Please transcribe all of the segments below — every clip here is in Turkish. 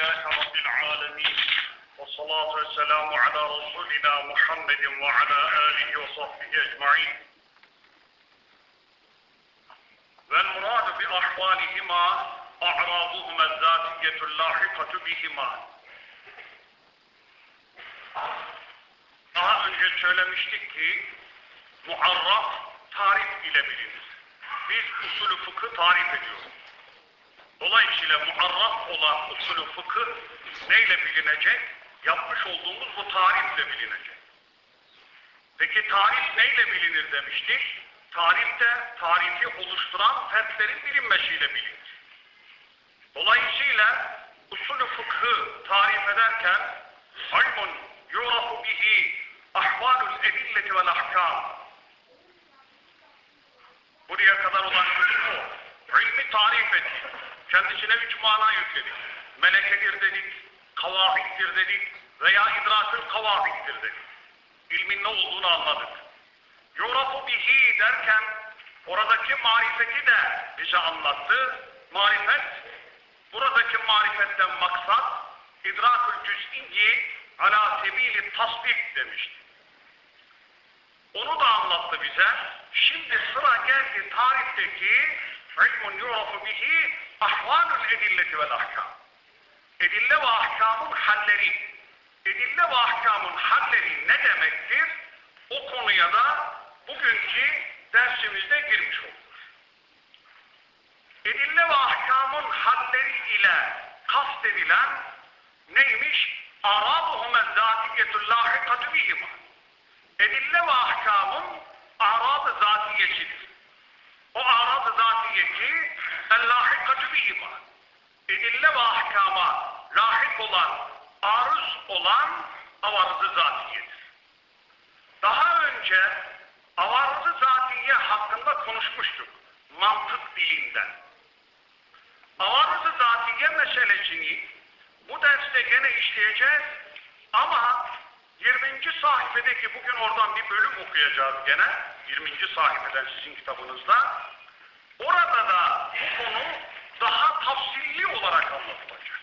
لله رب العالمين والصلاة والسلام على رسولنا محمد وعلى آله وصحبه أجمعين والمراد بأحوالهما أعراضهما الذاتية اللاحقة بهما Daha önce söylemiştik ki muarraf tarif ile bilinir. Biz usulü fıkı tarif ediyoruz. Dolayısıyla muarraf olan usulü fıkıh neyle bilinecek? Yapmış olduğumuz bu tarifle bilinecek. Peki tarif neyle bilinir demiştik? Tarif de tarifi oluşturan fertlerin bilinmesiyle bilinir. Dolayısıyla usulü fıkhı tarif ederken ilmun yurafu bihi ahvalul edilleti vel ahkam buraya kadar olan kısmı. İlmi tarif ettik. Kendisine üç mana yükledik. Melekedir dedik, kavahittir dedik veya idrakül kavahittir dedik. İlmin ne olduğunu anladık. Yorafu bihi derken oradaki marifeti de bize anlattı. Marifet, buradaki marifetten maksat idrakül cüz'iyyi ala sebili tasdik demişti. Onu da anlattı bize. Şimdi sıra geldi tarifteki ilmun yurafu bihi ahvalül edilleti vel ahkam. Edille ve ahkamın halleri. Edille ve ahkamın halleri ne demektir? O konuya da bugünkü dersimizde girmiş olduk. Edille ve ahkamın halleri ile kastedilen neymiş? Arabuhume zatiyetü lahikatü bihima. Edille ve ahkamın arad-ı zatiyesidir. O arad-ı zatiyeti el-lahikatü bihima. Edille ve ahkama lahik olan, arız olan avarız-ı zatiyedir. Daha önce avarız-ı zatiye hakkında konuşmuştuk. Mantık dilinden. Avarız-ı zatiye meselesini bu derste gene işleyeceğiz ama 20. sayfadaki bugün oradan bir bölüm okuyacağız gene. 20. sayfeden sizin kitabınızda. Orada da bu konu daha tafsilli olarak anlatılacak.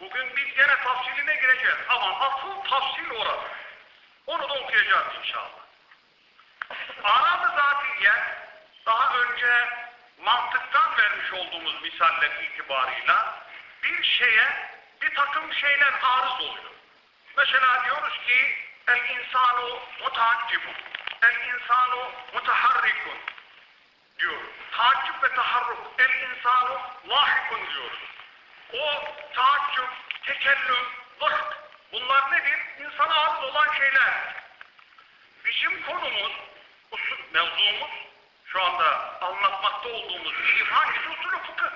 Bugün biz gene tafsiline gireceğiz ama asıl tafsil orada. Onu da okuyacağız inşallah. Arad-ı zatiye daha önce mantıktan vermiş olduğumuz misaller itibarıyla bir şeye bir takım şeyler arız oluyor. Mesela diyoruz ki el insanu mutaaccibun, el insanu mutaharrikun diyor. Taaccüp ve taharruk, el insanu lahikun diyoruz. O taaccüp, tekellüm, vıhk bunlar nedir? İnsana arz olan şeyler. Bizim konumuz, usul, mevzumuz, şu anda anlatmakta olduğumuz ilim hangisi? Usulü fıkıh.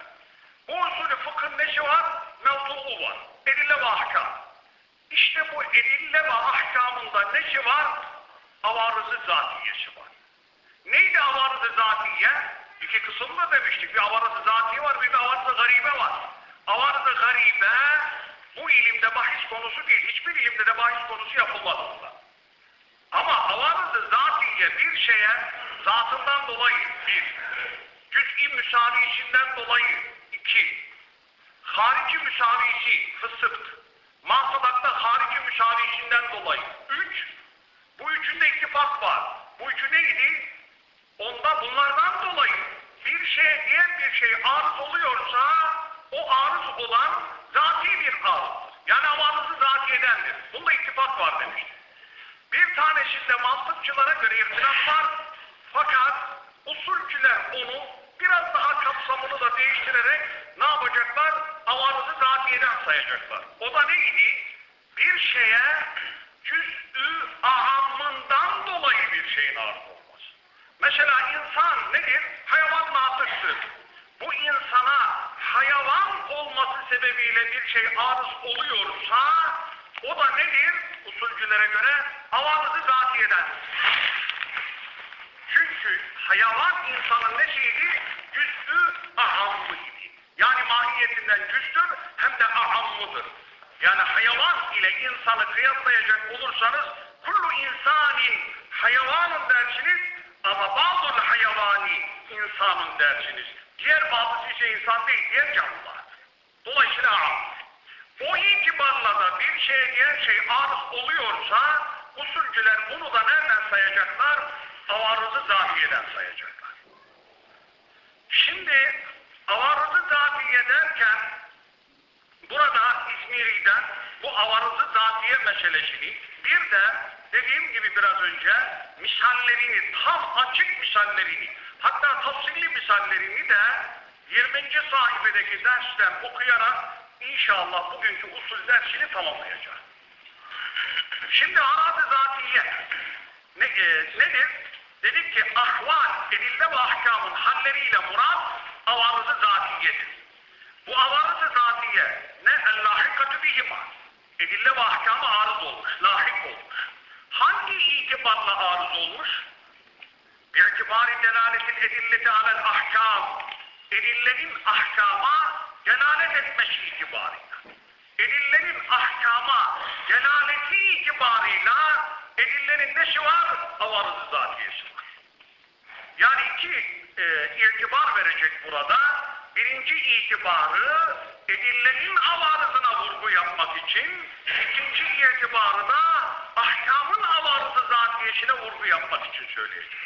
Bu usulü fıkhın neşi var? Mevzuu var. Edille ve ahkam. İşte bu edille ve ahkamında neşi var? Avarızı zatiyesi var. Neydi avarızı zatiye? İki kısımda demiştik. Bir avarızı zatiye var, bir de avarızı garibe var. Avarızı garibe bu ilimde bahis konusu değil. Hiçbir ilimde de bahis konusu yapılmaz onda. Ama avarızı zatiye bir şeye zatından dolayı bir, cüz'i müsavisinden dolayı iki, harici müsavisi fısıkt, mahsadatta harici müsavisinden dolayı üç, bu üçünde ittifak var. Bu üçü neydi? Onda bunlardan dolayı bir şey diğer bir şey arız oluyorsa o arız olan zati bir arızdır. Yani avarızı zatiyedendir. Bunda ittifak var demişti. Bir tanesinde mantıkçılara göre ihtilaf var. Fakat usulcüler onu biraz daha kapsamını da değiştirerek ne yapacaklar? Avarızı zatiyeden sayacaklar. O da neydi? Bir şeye cüz'ü ahammından dolayı bir şeyin arz olması. Mesela insan nedir? Hayvan natıktır. Bu insana hayvan olması sebebiyle bir şey arız oluyorsa o da nedir? Usulcülere göre avarızı zatiyeden. Çünkü hayvan insanın ne şeydi? Cüz'ü ahammıydı. Yani mahiyetinden cüzdür hem de ahammıdır. Yani hayvan ile insanı kıyaslayacak olursanız kullu insanin hayvanın dersiniz ama bazı hayvani insanın dersiniz. Diğer bazı şey insan değil, diğer canlılar. Dolayısıyla O itibarla da bir şeye diğer şey arız oluyorsa usulcüler bunu da nereden sayacaklar? Avarızı zahiyeden sayacaklar. Şimdi avarızı zahiye derken burada İzmiri'den bu avarızı zatiye meselesini bir de dediğim gibi biraz önce misallerini tam açık misallerini hatta tafsilli misallerini de 20. sayfadaki dersten okuyarak inşallah bugünkü usul dersini tamamlayacağım. Şimdi arazi zatiye ne, e, nedir? Dedik ki ahval, edille ve ahkamın halleriyle murat avarızı zatiyedir. Bu avarızı zatiye ne? El-lahikatü bihima. Edille ve ahkamı arız olmuş, lahik olmuş. Hangi itibarla arız olmuş? Bi'tibari delaletin edilleti alel ahkam. Edillenin ahkama delalet etmesi itibarıyla. Edillenin ahkama delaleti itibarıyla edillenin neşi var? Avarızı zatiyesi var. Yani iki e, itibar verecek burada. Birinci itibarı edillenin avarızına vurgu yapmak için, ikinci itibarı da ahkamın avarızı zatiyesine vurgu yapmak için söyleyecek.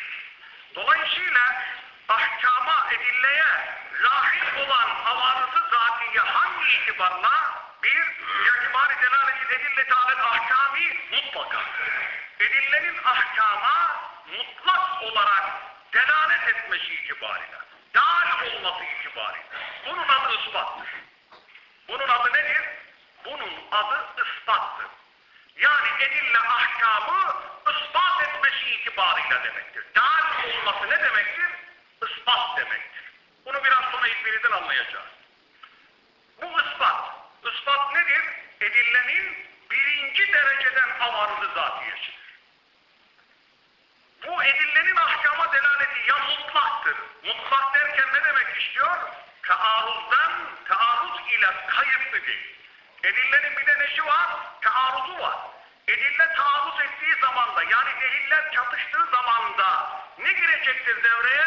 Dolayısıyla ahkama, edilleye lahik olan avarızı zatiye hangi itibarla? Bir, itibar-ı delaletin edilleti alel ahkami mutlaka. Edillenin ahkama mutlak olarak delalet etmesi itibariyle, dal olması itibariyle. Bunun adı ispattır. Bunun adı nedir? Bunun adı ispattır. Yani edille ahkamı ispat etmesi itibarıyla demektir. Dal olması ne demektir? Ispat demektir. Bunu biraz sonra İzmir'den anlayacağız. Bu ispat. Ispat nedir? Edillenin birinci dereceden avarızı zatiyesidir. Bu edillenin ahkama delaleti ya mutlaktır. Mutlak derken ne demek istiyor? Taarruzdan, taarruz ile kayıplı değil. Edillenin bir de neşi var? Taarruzu var. Edille taarruz ettiği zamanda yani deliller çatıştığı zamanda ne girecektir devreye?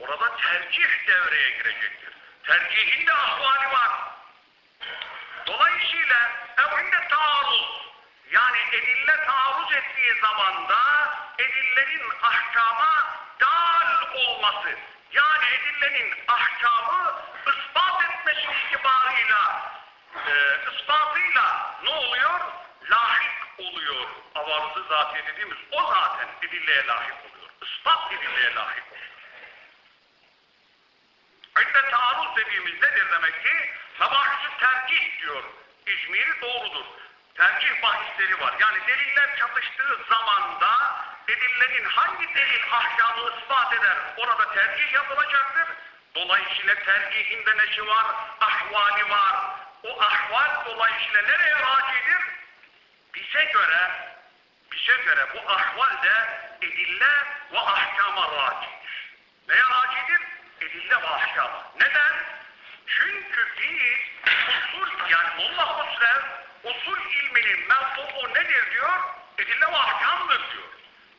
Orada tercih devreye girecektir. Tercihin de ahvali var. Dolayısıyla evinde taarruz yani edille taarruz ettiği zamanda edillerin ahkama dal olması yani edillenin ahkamı ispat etmesi itibarıyla e, ispatıyla ne oluyor? Lahik oluyor. Avarızı zatiye dediğimiz o zaten edilleye lahik oluyor. Ispat edilleye lahik oluyor. İşte taarruz dediğimiz nedir demek ki? Sabahüsü tercih diyor. İzmir doğrudur. Tercih bahisleri var. Yani deliller çatıştığı zamanda delillerin hangi delil ahkamı ispat eder orada tercih yapılacaktır. Dolayısıyla tercihinde neşi var? Ahvali var. O ahval dolayısıyla nereye racidir? Bize göre bize göre bu ahval de edille ve ahkama racidir. Neye racidir? Edille ve ahkama. Neden? Çünkü biz usul yani Molla Husrev usul ilminin menfubu nedir diyor? Edille ve ahkamdır diyor.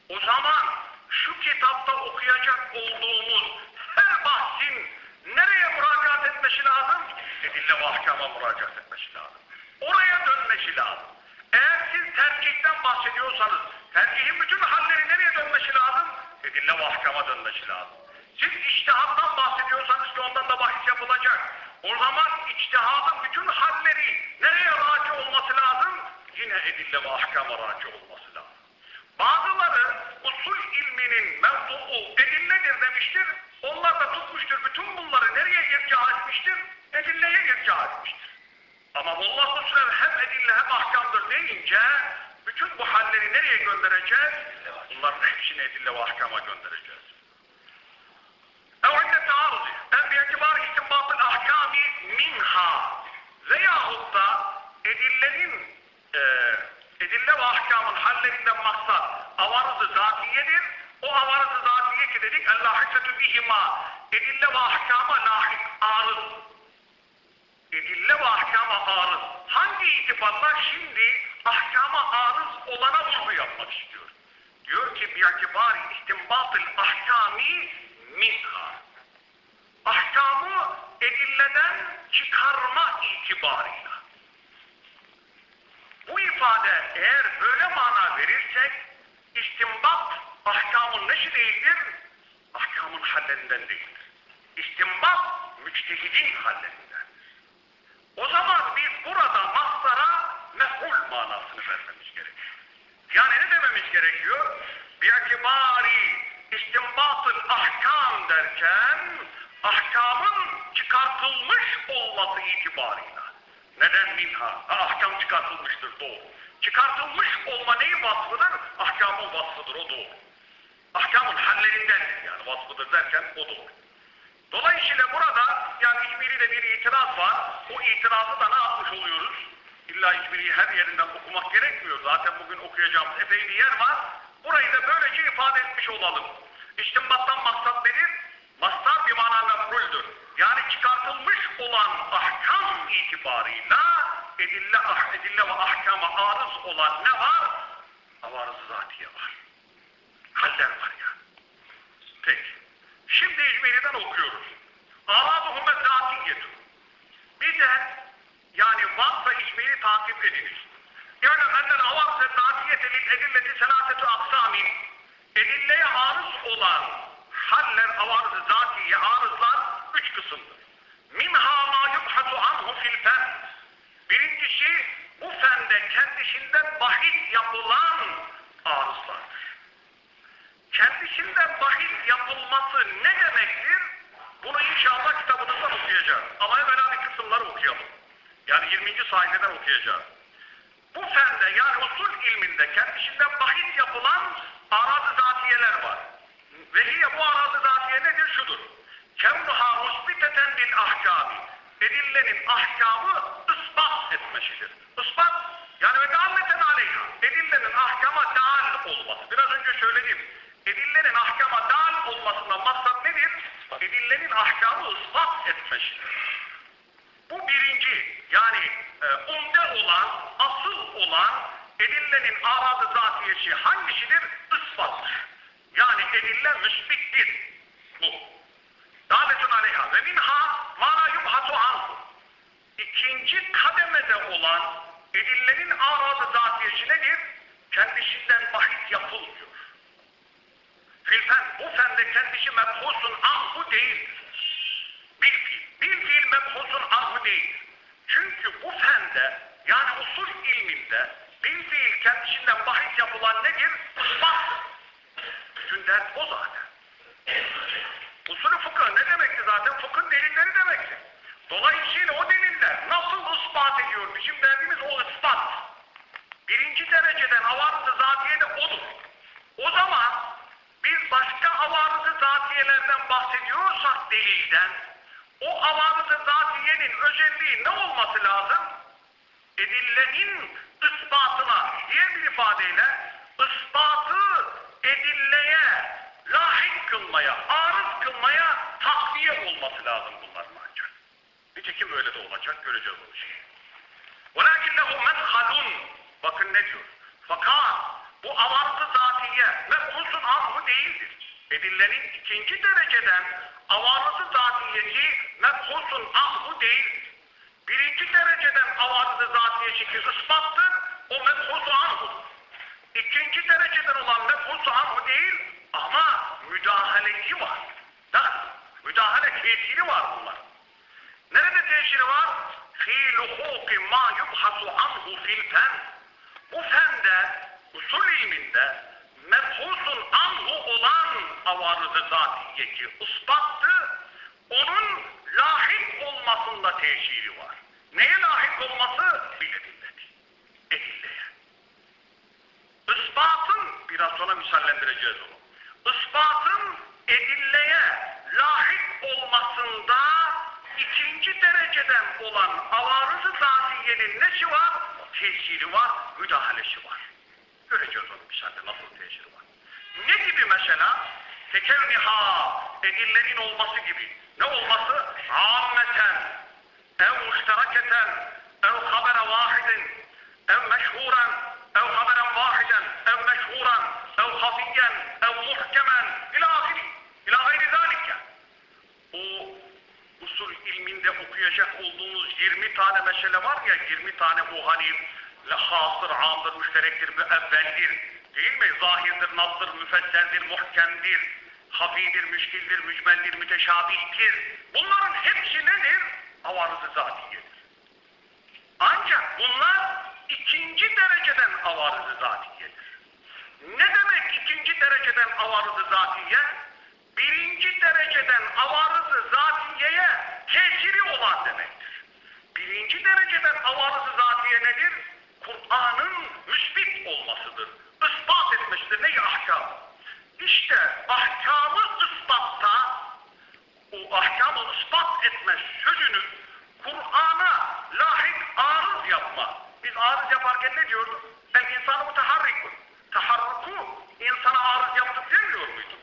O zaman şu kitapta okuyacak olduğumuz her bahsin nereye müracaat etmesi lazım? Edille ve ahkama müracaat etmesi lazım. Oraya dönmesi lazım. Eğer siz tercihten bahsediyorsanız tercihin bütün halleri nereye dönmesi lazım? Edille ve ahkama dönmesi lazım. Siz içtihattan bahsediyorsanız ki ondan da bahis yapılacak. O zaman içtihadın bütün halleri nereye raci olması lazım? Yine edille ve ahkama raci olması lazım. Bazıları usul ilminin mevzuu edilledir demiştir. Onlar da tutmuştur. Bütün bunları nereye irca etmiştir? Edilleye irca etmiştir. Ama Allah Resulü hem edille hem ahkamdır deyince bütün bu halleri nereye göndereceğiz? Bunların hepsini edille ve ahkama göndereceğiz. Evinde taarruzu. En bi'tibar istinbatın ahkami minha. Veyahut da edillenin e, edille ve ahkamın hallerinden maksat avarızı zatiyedir. O avarızı zatiye ki dedik el-lahikatü bihima. Edille ve ahkama lahik arız. Edille ve ahkama arız. Hangi itibarla şimdi ahkama arız olana vurgu yapmak istiyor? Diyor ki bi'tibari istinbatıl ahkami minha. Ahkamı edilleden çıkarma itibarıyla. ifade eğer böyle mana verirsek istimbat ahkamın neşi değildir, ahkamın hallerinden değildir. İstimbat müçtehidin hallerinden. O zaman biz burada maslara mef'ul manasını vermemiz gerekiyor. Yani ne dememiz gerekiyor? Bi'atibari istimbatıl ahkam derken ahkamın çıkartılmış olması itibarıyla. Neden minha? Ha, ahkam çıkartılmıştır doğru. Çıkartılmış olma neyin vasfıdır? Ahkamın vasfıdır o doğru. Ahkamın hallerindendir yani vasfıdır derken o doğru. Dolayısıyla burada yani İzmir'de bir itiraz var. O itirazı da ne yapmış oluyoruz? İlla İzmir'i her yerinden okumak gerekmiyor. Zaten bugün okuyacağımız epey bir yer var. Burayı da böylece ifade etmiş olalım. İstimbattan maksat nedir? Edille, ah, edille ve ahkama arız olan ne var? Avarız zatiye var. Haller var yani. Peki. Şimdi İzmir'den okuyoruz. Araduhume zatiyyetu. Bir de yani varsa İzmir'i takip ediniz. Yani benden avarsa zatiyete lil edilleti selasetu aksamin. Edilleye arız olan haller avarız zatiye arızlar üç kısımdır. Minha ma yubhatu anhu fil fen. Birincisi bu fende kendisinden bahis yapılan arızlardır kendisinden bahis yapılması ne demektir? Bunu inşallah kitabınızdan okuyacağız. Ama evvela bir kısımları okuyalım. Yani 20. sayfeden okuyacağız. Bu fende yani usul ilminde kendisinden bahis yapılan arazı zatiyeler var. Ve hiye bu arazı zatiye nedir? Şudur. Kevnuha musbiteten bil ahkami. Edillenin ahkamı ispat etmesidir. Ispat yani ve dealleten aleyha. Edillenin ahkama dal olması. Biraz önce söyledim. Edillenin ahkama dal olmasından maksat nedir? Edillenin ahkamı ispat etmesidir. Bu birinci yani e, umde olan, asıl olan edillenin aradı zatiyesi hangisidir? Ispattır. Yani edille müsbittir. Bu. Davetun aleyha ve minha mana yubhatu anhu. İkinci kademede olan edillenin aradı zatiyesi nedir? Kendisinden bahis yapılmıyor. Filfen, bu fende kendisi mebhusun anhu değildir. Bir fiil. Bir fiil mebhusun anhu değildir. Çünkü bu fende yani usul ilminde bir fiil kendisinden bahis yapılan nedir? Ispattır. Bütün dert o zaten. Usulü fıkıh ne demekti zaten? Fıkhın delilleri demekti. Dolayısıyla o deliller nasıl ispat ediyor? Bizim derdimiz o ispat. Birinci dereceden avarızı zatiye de odur. O zaman biz başka avarızı zatiyelerden bahsediyorsak delilden o avarızı zatiyenin özelliği ne olması lazım? Edillenin ispatına diğer bir ifadeyle ispatı edilleye lahik kılmaya, arız kılmaya takviye olması lazım ancak. Nitekim öyle de olacak göreceğiz o şeyi. وَلَكِنَّهُ مَدْخَلٌ Bakın ne diyor? Fakat bu avarızı zatiye mefhusun anhu değildir. Edillenin ikinci dereceden avarızı zatiyeci mefhusun anhu değildir. Birinci dereceden avarızı zatiyeci ki ispattır, o mefhusu anhu. İkinci dereceden olan mefhusu anhu değil ama müdahaleci var. Da, müdahale tesiri var bunlar. Nerede tesiri var? Fi luhuki ma yubhasu anhu fil fen. Bu fende, usul ilminde mebhusun anhu olan avarızı zatiyeti ispattı, onun lahik olmasında tesiri var. Neye lahik olması? Biledilleti. Edilleye. Ispatın, biraz sonra misallendireceğiz onu. Ispatın edilleye lahik olmasında ikinci dereceden olan avarızı zatiyenin nesi var? Tesiri var, müdahalesi var. Göreceğiz onu misalde nasıl tesiri var. Ne gibi mesela? Tekevniha, edillerin olması gibi. Ne olması? Ammeten, ev müşteraketen, ev habere vahidin, ev meşhuren, ev haberen vahiden, ev meşhuren, ev hafiyen, ev muhkemen, ila ahiri, ila gayri zalike. O usul ilminde okuyacak olduğumuz 20 tane mesele var ya, 20 tane bu hani hasır, amdır, müşterektir, müevveldir. Değil mi? Zahirdir, nazdır, müfesseldir, muhkemdir, hafidir, müşkildir, mücmeldir, müteşabihtir. Bunların hepsi nedir? Avarız-ı zatiyedir. Ancak bunlar ikinci dereceden avarız-ı zatiyedir. Ne demek ikinci dereceden avarız-ı zatiye? Birinci dereceden avarız-ı zatiyeye tesiri olan demektir. Birinci dereceden avarız-ı zatiye nedir? Kur'an'ın müsbit olmasıdır. Ispat etmesidir. Ne ahkam? İşte ahkamı ispatta o ahkamı ispat etme sözünü Kur'an'a lahik arız yapma. Biz arız yaparken ne diyorduk? El insanı mutaharrikun. Taharruku insana arız yaptık demiyor muyduk?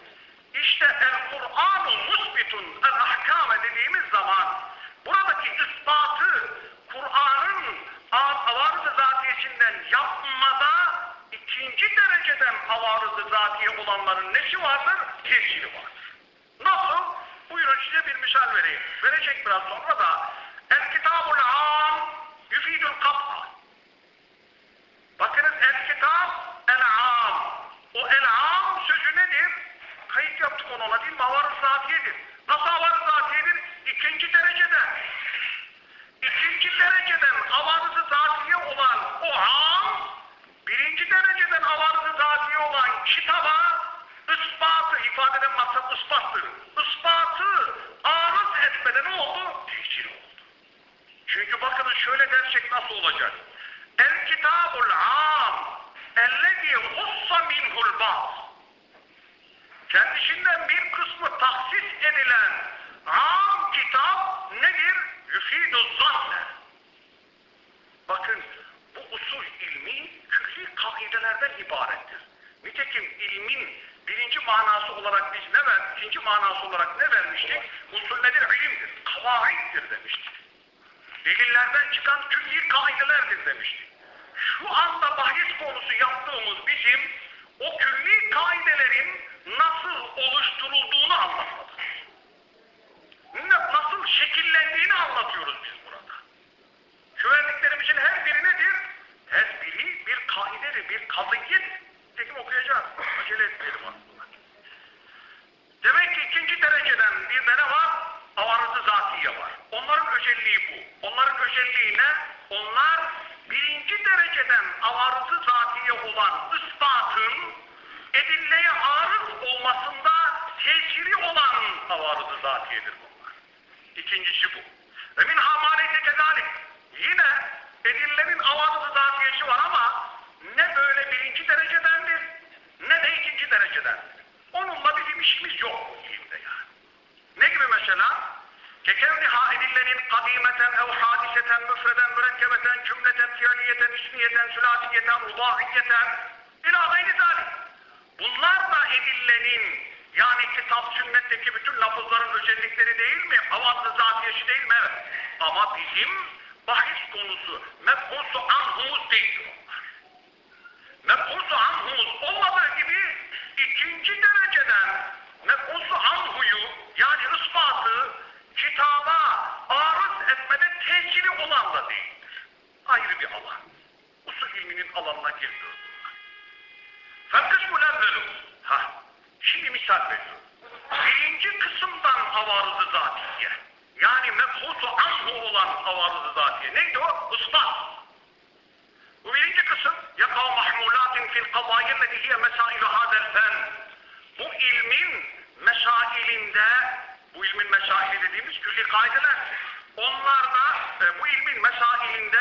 İşte el Kur'anu musbitun el ahkame dediğimiz zaman buradaki ispatı Kur'an'ın avarız-ı zatiyesinden yapmada ikinci dereceden avarız-ı zatiye olanların nesi vardır? Tesiri vardır. Nasıl? Buyurun size bir misal vereyim. Verecek biraz sonra da El kitabul am yüfidül kap'a. Bakınız el kitab el am. O el am sözü nedir? Kayıt yaptık onu ona değil mi? Avarız zatiyedir. Nasıl avarız zatiyedir? İkinci dereceden. İkinci dereceden avarızı zatiye olan o am, birinci dereceden avarızı zatiye olan kitaba ispatı, ifade eden maksat ispattır. Ispatı arız etmeden ne oldu? Tesir oldu. Çünkü bakınız şöyle dersek nasıl olacak? El kitabul am ellezî hussa minhul ba'd kendisinden bir kısmı tahsis edilen am kitap nedir? Yüfidü zanne. Bakın bu usul ilmi külli kaidelerden ibarettir. Nitekim ilmin birinci manası olarak biz ne ver, ikinci manası olarak ne vermiştik? Usul nedir? İlimdir, kavaittir demiştik. Delillerden çıkan külli kaidelerdir demiştik. Şu anda bahis konusu yaptığımız bizim o külli kaidelerin nasıl oluşturulduğunu anlatmadır. Nasıl şekillendiğini anlatıyoruz biz burada. Şu verdiklerimizin her biri nedir? Her biri bir kaidedir, bir kazıyet. Tekim okuyacağız. Acele etmeyelim aslında. Demek ki ikinci dereceden bir de var? Avarızı zatiye var. Onların özelliği bu. Onların özelliği ne? Onlar birinci dereceden avarızı zatiye olan ispatın edilleye arız olmasında tesiri olan avarızı zatiyedir bunlar. İkincisi bu. Ve min hamalete kezalik. Yine edillerin avarızı zatiyesi var ama ne böyle birinci derecedendir ne de ikinci derecedendir. Onunla bizim işimiz yok. Ne gibi mesela? Kekevniha edillenin kadimeten ev hadiseten müfreden mürekkebeten cümleten fiyaliyeten ismiyeten sülasiyeten udahiyeten ila gayri zalik. Bunlar da edillenin yani kitap sünnetteki bütün lafızların özellikleri değil mi? Havaslı zatiyesi değil mi? Evet. Ama bizim bahis konusu mefhusu anhumuz değil onlar. Mefhusu anhumuz olmadığı gibi ikinci dereceden mefhusu anhuyu yani ispatı kitaba arız etmede tesiri olan da değildir. Ayrı bir alan. Usul ilminin alanına girmiyor bunlar. Fekısmul evvelu. Ha, şimdi misal veriyorum. Birinci kısımdan avarızı zatiye. Yani mefhusu anhu olan avarızı zatiye. Neydi o? Ispat. Bu birinci kısım. Yakav mahmulatin fil kazayelleti hiye mesailu hadel fen. Bu ilmin mesailinde, bu ilmin mesaili dediğimiz külli kaideler. Onlarda, e, bu ilmin mesailinde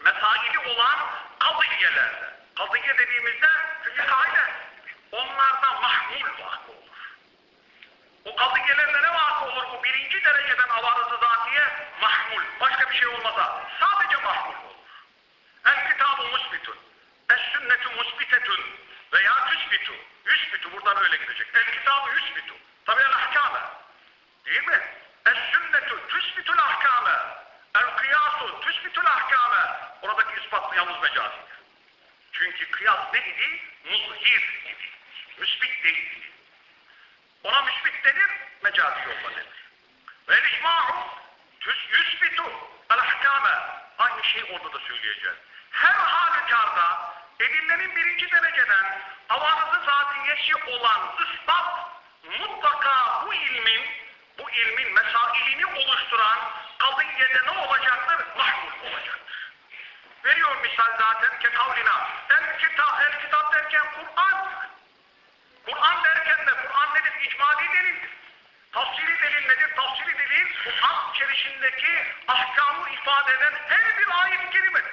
mesaili olan kadıyelerde. Kadıye dediğimizde külli kaide. Onlarda mahmul vakı olur. O kadıyelerle ne vakı olur? Bu birinci dereceden avarızı zatiye mahmul. Başka bir şey olmasa sadece mahmul olur. El kitabu musbitun. Es sünnetu musbitetun. Veya tüsbitu. Yüsbitu. Buradan öyle gidecek. El kitabu yüsbitu. Tabi el ahkame. Değil mi? Es sünnetu tüsbitul ahkame. El kıyasu tüsbitul ahkame. Oradaki ispat yalnız mecazidir. Çünkü kıyas ne idi? Muzhir idi. Müsbit değildi. Ona müsbit denir, mecazi yolda denir. Ve icma'u yüsbitu el ahkame. Aynı şeyi orada da söyleyeceğiz. Her halükarda edillenin birinci dereceden avarızı zatiyesi olan ispat mutlaka bu ilmin bu ilmin mesailini oluşturan kadıyede ne olacaktır? Mahmul olacaktır. Veriyor misal zaten ki kavlina. El kitap, el kitap derken Kur'an. Kur'an derken de Kur'an nedir? İcmali delildir. Tafsiri delil nedir? Tafsiri delil Kur'an içerisindeki ahkamı ifade eden her bir ayet-i kerimedir.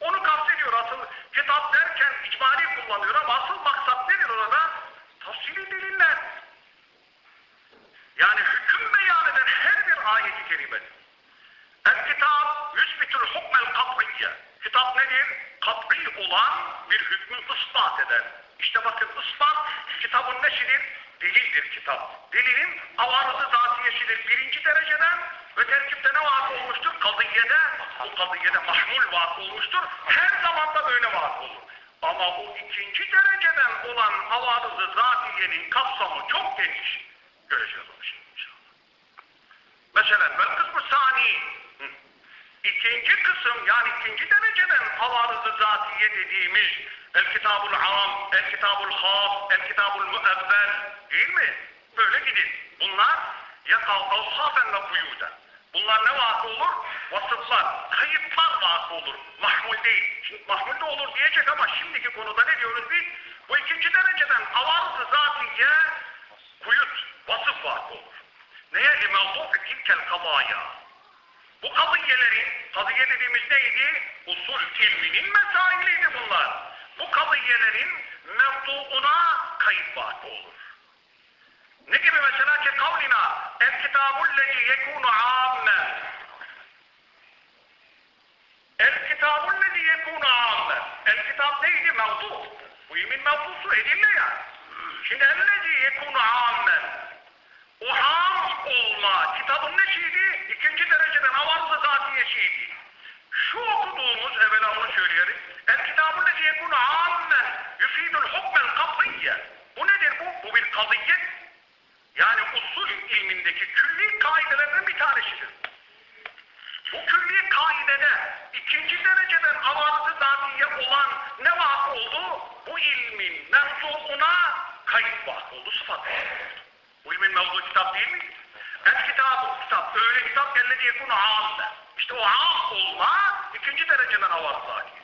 Onu kastediyor asıl. Kitap derken icmali kullanıyor ama asıl maksat nedir orada? Tafsiri deliller. Yani hüküm beyan eden her bir ayet-i kerimedir. El kitap yüzbitül hukmel kat'iyye. Kitap nedir? Kat'i olan bir hükmü ispat eder. İşte bakın ispat kitabın neşidir? Delildir kitap. Delilin avarızı zatiyesidir birinci dereceden ve terkipte ne vaat olmuştur? Kadıyede, bu kadıyede mahmul vaat olmuştur. Her zaman da böyle vaat olur. Ama o ikinci dereceden olan avarızı zatiyenin kapsamı çok geniş. Göreceğiz onu şimdi inşallah. Mesela vel kısmı sani. İkinci kısım yani ikinci dereceden avarızı zatiye dediğimiz el kitabul am, el kitabul has, el kitabul müevvel değil mi? Böyle gidin. Bunlar ya kavsafen ve kuyuden. Bunlar ne vakı olur? Vasıflar, kayıtlar vakı olur. Mahmul değil. Şimdi mahmul de olur diyecek ama şimdiki konuda ne diyoruz biz? Bu ikinci dereceden avarızı zatiye kuyut, vasıf vakı olur. Neye? Limevdufi tilkel kadaya. Bu kadıyelerin, kadıye dediğimiz neydi? Usul ilminin mesailiydi bunlar. Bu kadıyelerin mevduuna kayıp vakı olur. Ne gibi mesela ki kavlina el kitabullezi yekunu amme el kitabullezi yekunu amme el kitap neydi? Mevdu. Bu ilmin mevdusu edille ya. Şimdi ellezi yekunu amme o ham olma kitabın neşiydi? İkinci dereceden avarızı zatiyesiydi. Şu okuduğumuz evvela onu söyleyelim. El kitabın lezi yekunu ammen yüfidul hukmel katiyye. Bu nedir bu? Bu bir kadiyet. Yani usul ilmindeki külli kaidelerden bir tanesidir. Bu külli kaidede ikinci dereceden avarızı zatiye olan ne vakı oldu? Bu ilmin mevzuuna kayıp vakı oldu, sıfat. Bu ilmin mevzu kitap değil mi? El kitabı kitap. Öyle kitap ellezi yekunu amme. İşte o am olma ikinci dereceden avarız zatiye.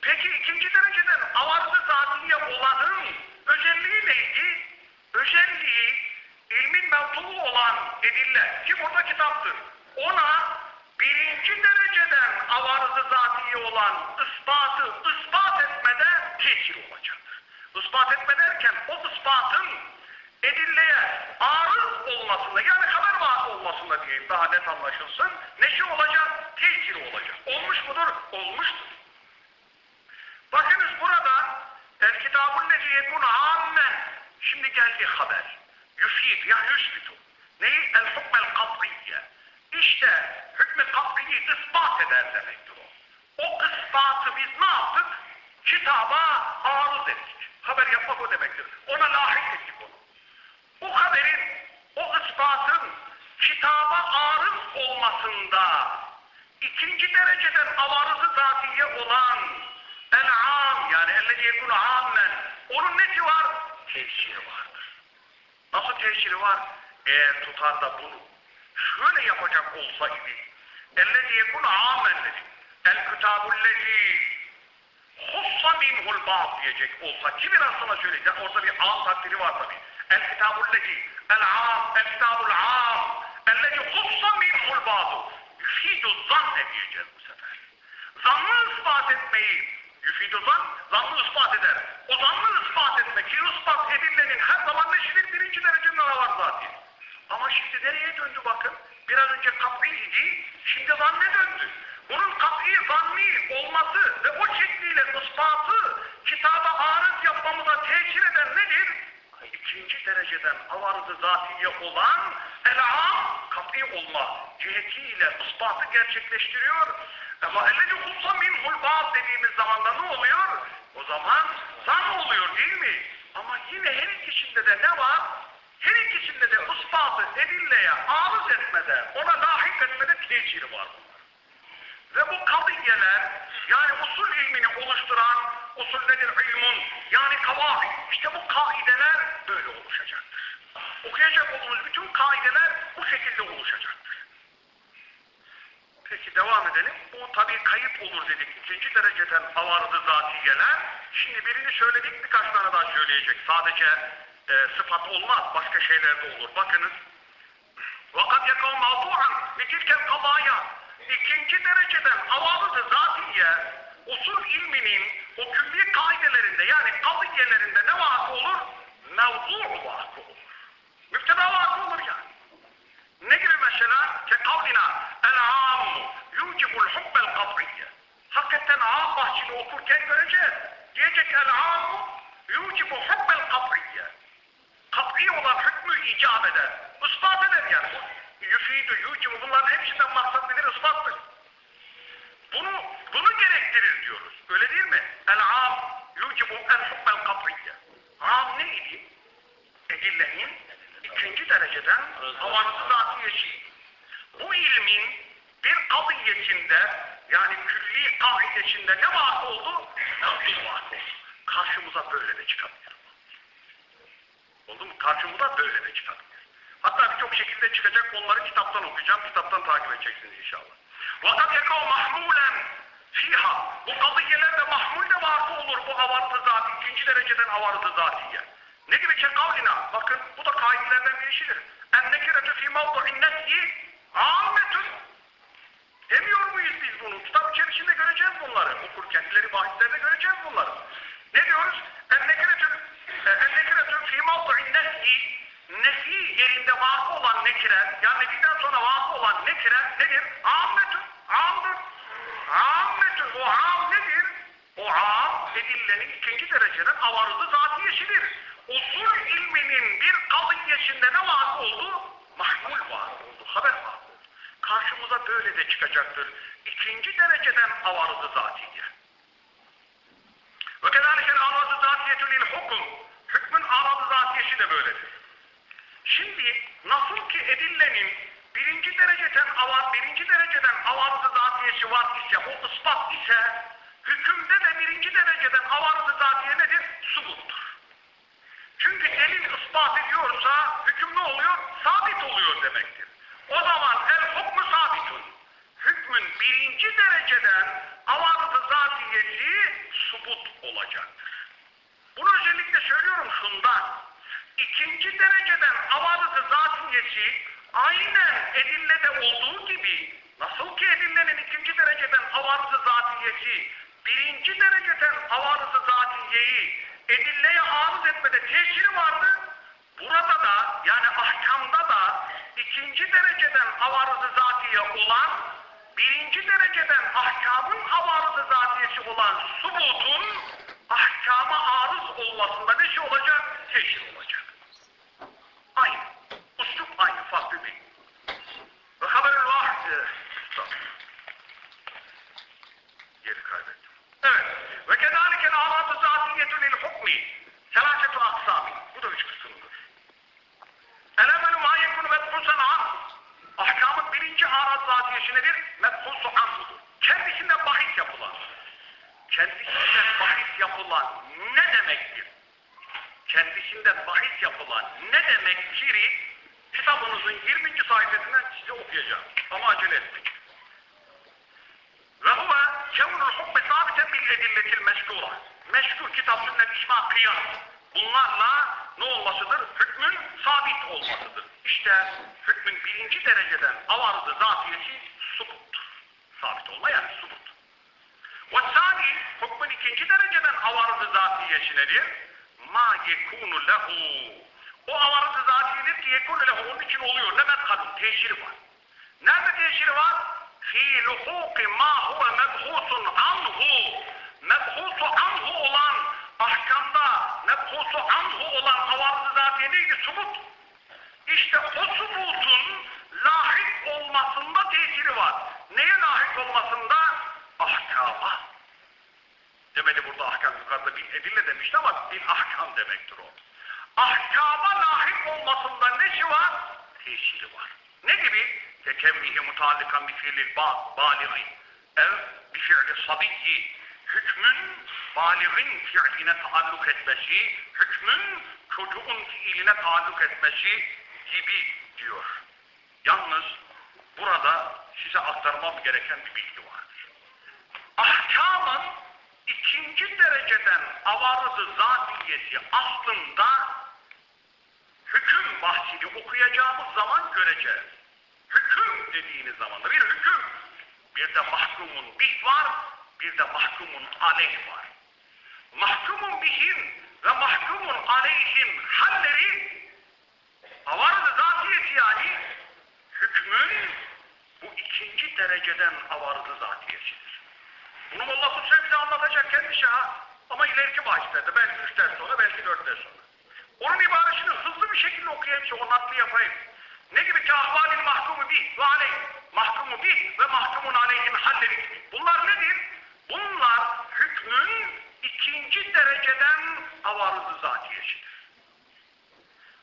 Peki ikinci dereceden avarızı zatiye olanın özelliği neydi? Özelliği ilmin mevzuu olan edille ki burada kitaptır. Ona birinci dereceden avarızı zatiye olan ispatı ispat etmede tesir olacaktır. Ispat etme derken o ispatın edilleye arız olmasında yani haber vaat olmasında diyeyim daha net anlaşılsın. Neşi olacak? Tesiri olacak. Olmuş mudur? Olmuştur. Bakınız burada el kitabun lezi yekun ammen şimdi geldi haber. Yüfid yani yüsbitu. Neyi? El hukmel kat'iyye. İşte hükmü kat'iyi ispat eder demektir o. O ispatı biz ne yaptık? Kitaba arız ettik. Haber yapmak o demektir. Ona lahik ettik onu. Bu haberin, o ispatın kitaba arız olmasında ikinci dereceden avarızı zatiye olan el-am yani ellezi yekunu ammen onun nesi var? Tesiri vardır. Nasıl tesiri var? Eğer tutar da bunu şöyle yapacak olsa idi. Ellezi yekunu ammen dedi. El-kitabullezi hussa minhul ba'd diyecek olsa kimin aslına söyleyecek? Orada bir am takdiri var tabi. Kitabullezi el-am el kitabul am ellezi hussa minhul ba'd yüfidu zan diyeceğiz bu sefer. Zannı ispat etmeyi yüfidu zan, zannı ispat eder. O zannı ispat etmek ki ispat edilenin her zaman neşidir birinci dereceden var zaten. Ama şimdi nereye döndü bakın? Biraz önce kat'iydi, şimdi zanne döndü. Bunun kat'i zanni olması ve o şekliyle ispatı kitaba arız yapmamıza tesir eden nedir? İkinci dereceden avarızı zatiye olan el-am kat'i olma cihetiyle ispatı gerçekleştiriyor. Ama ellezi hussa minhul ba'd dediğimiz zamanda ne oluyor? O zaman zan oluyor değil mi? Ama yine her ikisinde de ne var? Her ikisinde de ispatı edilleye arız etmede, ona lahik etmede tesiri var. Ve bu kadiyeler yani usul ilmini oluşturan usul nedir ilmun yani kavaid işte bu kaideler böyle oluşacaktır. Okuyacak olduğumuz bütün kaideler bu şekilde oluşacaktır. Devam edelim. Bu tabii kayıp olur dedik. İkinci dereceden avarızı zatiyeler. Şimdi birini söyledik birkaç tane daha söyleyecek. Sadece e, sıfat olmaz. Başka şeyler de olur. Bakınız. Vakat yakal mağdu'an bitilkel kabaya. İkinci dereceden avarızı zatiye usul ilminin o külli kaidelerinde yani kadiyelerinde ne vakı olur? Mevzu vakı olur. Müfteda vakı olur yani. Ne gibi mesela? Ke kavlina el-ammu yucibul hubbel kat'iyye. Hakikaten am bahçeli okurken göreceğiz. Diyecek el-ammu yucibu hubbel kat'iyye. Kat'i olan hükmü icap eder. Ispat eder yani. Yüfidü, yucibu bunların hepsinden maksat nedir? Ispattır. Bunu, bunu gerektirir diyoruz. Öyle değil mi? El-am yucibu el-hubbel kat'iyye. Am neydi? Edillenin ikinci dereceden avansı zatiyesi. Bu ilmin bir kadiyesinde yani külli kaidesinde ne vakı oldu? Nasıl vakı oldu? Karşımıza böyle de çıkabilir. Oldu mu? Karşımıza böyle de çıkabilir. Hatta birçok şekilde çıkacak onları kitaptan okuyacağım. Kitaptan takip edeceksiniz inşallah. Vakat yakav mahmulen fiha. Bu kadiyeler de mahmul de vakı olur bu avartı zati. ikinci dereceden avartı zatiye. Ne gibi ki kavlina? Bakın bu da kaidelerden birisidir. En nekiretü fî mevdu'in nes'i âmetün. Demiyor muyuz biz bunu? Kitap içerisinde göreceğiz bunları. Okur kendileri bahislerde göreceğiz bunları. Ne diyoruz? En nekiretü en nekiretü fî mevdu'in nes'i Nefi yerinde vakı olan nekire, yani nefiden sonra vakı olan nekire nedir? Ammetün, amdır. Ammetün, o am nedir? O am edillenin ikinci dereceden avarızı zatiyesidir. Usul ilminin bir kadiyesinde ne vakı oldu? Mahmul vakı oldu, haber vakı oldu. Karşımıza böyle de çıkacaktır. İkinci dereceden avarızı zatiye. Ve kezalikel arazı zatiyetü lil hukum. Hükmün arazı zatiyesi de böyledir. Şimdi nasıl ki edillenin birinci dereceden avar, birinci dereceden avarızı zatiyesi var ise, o ispat ise, hükümde de birinci dereceden avarızı zatiye nedir? Subuttur. Çünkü delil ispat ediyorsa hüküm ne oluyor? Sabit oluyor demektir. O zaman el hukmu sabitun. Hükmün birinci dereceden avarızı zatiyesi subut olacaktır. Bunu özellikle söylüyorum şundan. İkinci dereceden avarızı zatiyesi aynen edillede olduğu gibi nasıl ki edillenin ikinci dereceden avarızı zatiyesi birinci dereceden avarızı zatiyeyi edilleye arız etmede tesiri vardı. Burada da yani ahkamda da ikinci dereceden avarızı zatiye olan birinci dereceden ahkamın avarızı zatiyesi olan subutun ahkama arız olmasında ne şey olacak? Tesir olacak. Aynı. Uslup aynı. Farklı değil. Ve haberül vahd. Geri kaybettim. Evet. Ve kedalikel alatı zatiyetü lil hukmi. Selasetu aksami. Bu da üç kısımdır. Elemenu ma yekunu mebhusen an. Ahkamın birinci arat zatiyesi nedir? Mebhusu anhudur. Kendisinden bahis yapılan. Kendisinden bahis yapılan ne demektir? kendisinden bahis yapılan ne demektir? Kitabınızın 20. sayfasından size okuyacağım. Ama acele etmeyin. Ve huve kevnul hukme sabiten bil edilletil meşkura. Meşkur kitap sünnet icma kıyas. Bunlarla ne olmasıdır? Hükmün sabit olmasıdır. İşte hükmün birinci dereceden avarızı zatiyesi subuttur. Sabit olma yani subut. Ve sani hükmün ikinci dereceden avarızı zatiyesi nedir? ma yekunu lehu. O avarızı zatiyedir ki yekunu lehu onun için oluyor. Ne medhalun? Teşiri var. Nerede teşiri var? Fi luhuki ma huve mebhusun anhu. Mebhusu anhu olan ahkamda mebhusu anhu olan avarızı zatiye neydi? Subut. İşte o subutun lahik olmasında tesiri var. Lahik olmasında? Ahkama. Demedi burada ahkam yukarıda bir edille demişti ama bir ahkam demektir o. Ahkama lahik olmasında neşi var? Tesiri var. Ne gibi? Tekemmihi mutallikan bir fiilil ba baligi. ev bir fiili sabiyyi hükmün baliğin fiiline taalluk etmesi, hükmün çocuğun fiiline taalluk etmesi gibi diyor. Yalnız burada size aktarmam gereken bir bilgi vardır. Ahkamın ikinci dereceden avarızı zatiyeti aslında hüküm bahsini okuyacağımız zaman göreceğiz. Hüküm dediğiniz zaman bir hüküm, bir de mahkumun bih var, bir de mahkumun aleyh var. Mahkumun bihin ve mahkumun aleyhin halleri avarız zatiyeti yani hükmün bu ikinci dereceden avarız zatiyetidir. Bunu Molla Kutsu bize anlatacak kendisi ha. Ama ileriki bahislerde belki üç ders sonra belki dört ders sonra. Onun ibaresini hızlı bir şekilde okuyayım ki o nakli yapayım. Ne gibi ki ahvalin mahkumu bih ve aleyh. Mahkumu bih ve mahkumun aleyhin halleri gibi. Bunlar nedir? Bunlar hükmün ikinci dereceden avarızı zatiyesidir.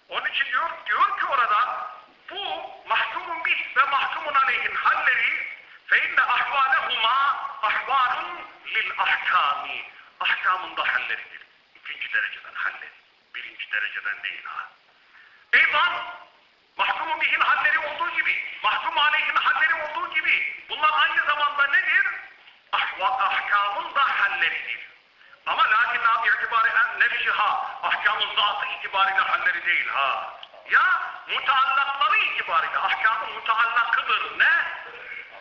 Onun için diyor, diyor ki orada bu mahkumun bih ve mahkumun aleyhin halleri feinne ahvalehuma ahvalun lil ahkami. Ahkamında halleridir. İkinci dereceden halleri. Birinci dereceden değil ha. Eyvan mahkumun bihin halleri olduğu gibi, mahkum aleyhin halleri olduğu gibi bunlar aynı zamanda nedir? Ahva, ahkamın da halleridir. Ama lakin abi itibaren nefsiha, ahkamın zatı itibariyle halleri değil ha. Ya mutaallakları itibariyle ahkamın mutaallakıdır ne?